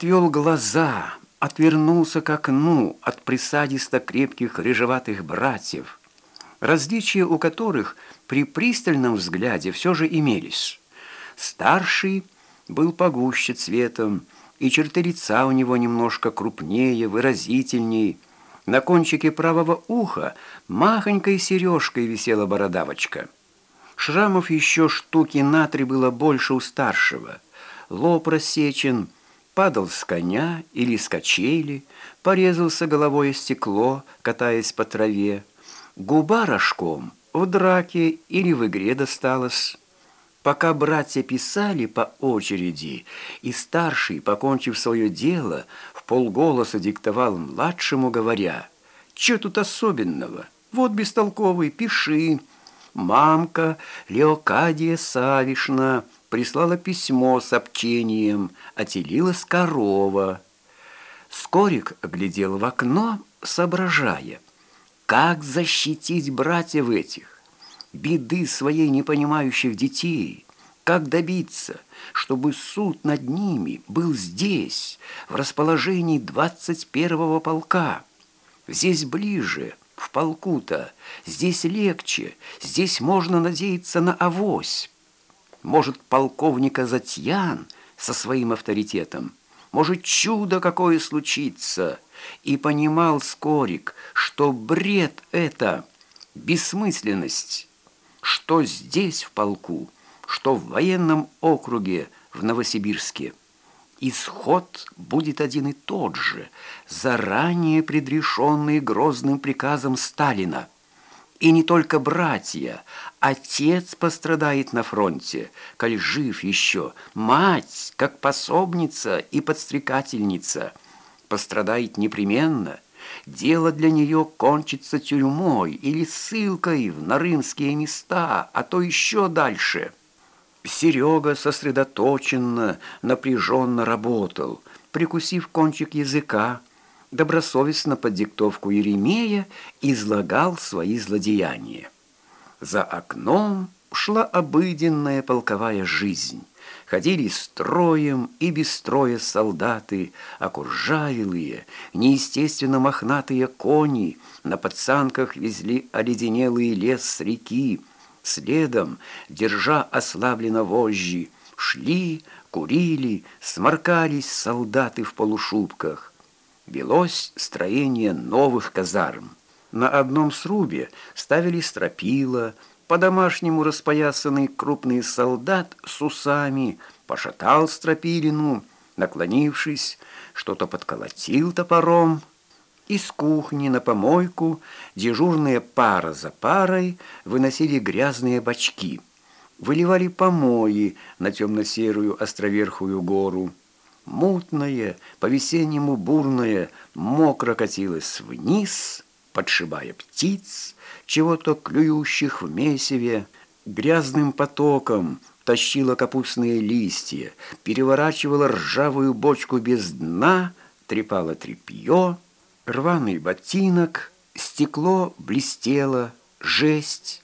отвел глаза, отвернулся к окну от присадисто-крепких рыжеватых братьев, различия у которых при пристальном взгляде все же имелись. Старший был погуще цветом, и черты лица у него немножко крупнее, выразительней. На кончике правого уха махонькой сережкой висела бородавочка. Шрамов еще штуки на три было больше у старшего. Лоб рассечен, падал с коня или с качели, порезался головой о стекло, катаясь по траве. Губа рожком в драке или в игре досталась. Пока братья писали по очереди, и старший, покончив свое дело, в полголоса диктовал младшему, говоря, «Че тут особенного? Вот бестолковый, пиши». Мамка Леокадия Савишна прислала письмо с обчением, отелилась корова. Скорик глядел в окно, соображая, как защитить братьев этих беды своей непонимающих детей, как добиться, чтобы суд над ними был здесь, в расположении 21-го полка. Здесь ближе, в полку-то, здесь легче, здесь можно надеяться на авось. Может, полковника Затьян со своим авторитетом, может, чудо какое случится. И понимал Скорик, что бред это, бессмысленность что здесь, в полку, что в военном округе в Новосибирске. Исход будет один и тот же, заранее предрешенный грозным приказом Сталина. И не только братья, отец пострадает на фронте, коль жив еще, мать, как пособница и подстрекательница, пострадает непременно – дело для нее кончится тюрьмой или ссылкой в нарымские места, а то еще дальше. Серега сосредоточенно, напряженно работал, прикусив кончик языка, добросовестно под диктовку Еремея излагал свои злодеяния. За окном шла обыденная полковая жизнь. Ходили строем и без строя солдаты, окуржавелые, неестественно мохнатые кони, на подсанках везли оледенелый лес с реки, следом, держа ослабленно вожжи, шли, курили, сморкались солдаты в полушубках. Велось строение новых казарм. На одном срубе ставили стропила, по-домашнему распоясанный крупный солдат с усами пошатал стропилину, наклонившись, что-то подколотил топором. Из кухни на помойку дежурные пара за парой выносили грязные бачки, выливали помои на темно-серую островерхую гору. Мутная, по-весеннему бурная, мокро катилась вниз, подшибая птиц, чего-то клюющих в месиве, грязным потоком тащила капустные листья, переворачивала ржавую бочку без дна, трепала тряпье, рваный ботинок, стекло блестело, жесть.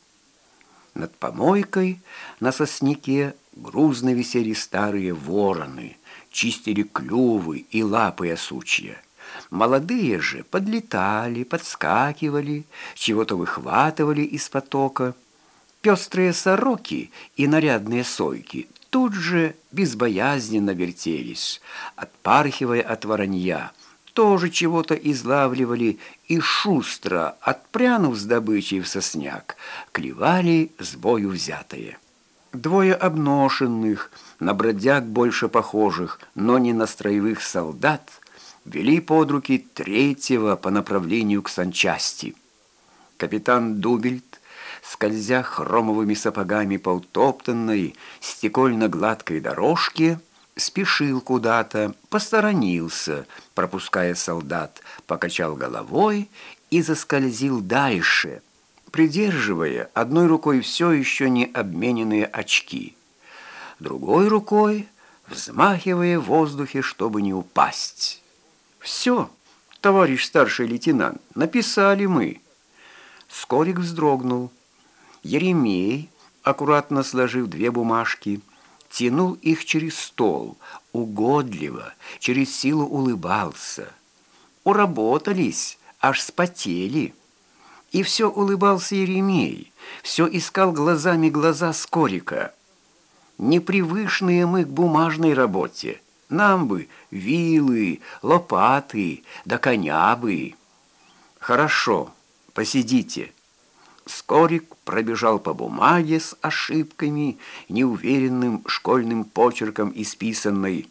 Над помойкой на сосняке грузно висели старые вороны, чистили клювы и лапы осучья. Молодые же подлетали, подскакивали, чего-то выхватывали из потока. Пестрые сороки и нарядные сойки тут же безбоязненно вертелись, отпархивая от воронья, тоже чего-то излавливали и шустро, отпрянув с добычей в сосняк, клевали с бою взятые. Двое обношенных, на бродяг больше похожих, но не на строевых солдат – вели под руки третьего по направлению к санчасти. Капитан Дубельт, скользя хромовыми сапогами по утоптанной, стекольно-гладкой дорожке, спешил куда-то, посторонился, пропуская солдат, покачал головой и заскользил дальше, придерживая одной рукой все еще не обмененные очки, другой рукой взмахивая в воздухе, чтобы не упасть. «Все, товарищ старший лейтенант, написали мы». Скорик вздрогнул. Еремей, аккуратно сложив две бумажки, тянул их через стол, угодливо, через силу улыбался. Уработались, аж спотели. И все улыбался Еремей, все искал глазами глаза Скорика. Непривычные мы к бумажной работе. Нам бы вилы, лопаты, да коня бы. Хорошо, посидите. Скорик пробежал по бумаге с ошибками, неуверенным школьным почерком исписанной.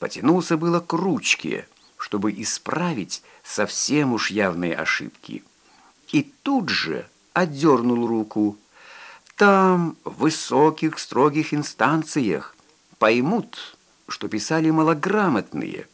Потянулся было к ручке, чтобы исправить совсем уж явные ошибки. И тут же отдернул руку. Там, в высоких, строгих инстанциях, поймут, что писали малограмотные,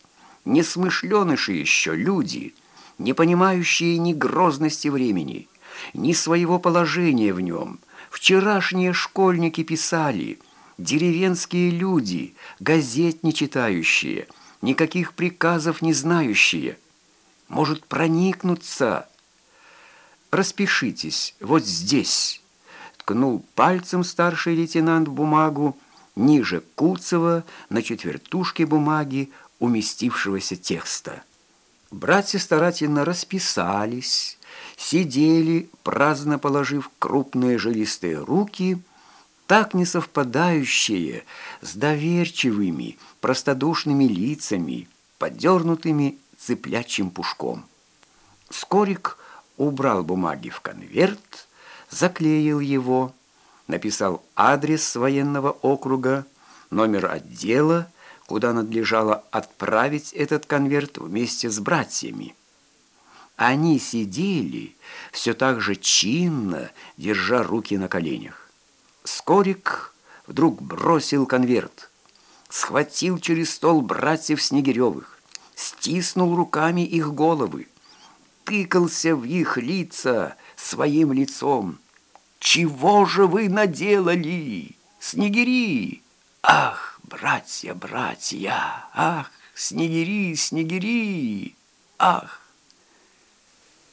несмышленыши еще люди, не понимающие ни грозности времени, ни своего положения в нем. Вчерашние школьники писали, деревенские люди, газет не читающие, никаких приказов не знающие. Может проникнуться. Распишитесь вот здесь. Ткнул пальцем старший лейтенант бумагу, ниже Куцева на четвертушке бумаги уместившегося текста. Братья старательно расписались, сидели, праздно положив крупные жилистые руки, так не совпадающие с доверчивыми, простодушными лицами, подернутыми цыплячьим пушком. Скорик убрал бумаги в конверт, заклеил его, написал адрес военного округа, номер отдела, куда надлежало отправить этот конверт вместе с братьями. Они сидели все так же чинно, держа руки на коленях. Скорик вдруг бросил конверт, схватил через стол братьев Снегиревых, стиснул руками их головы, тыкался в их лица своим лицом. «Чего же вы наделали, снегири? Ах, братья, братья, ах, снегири, снегири, ах!»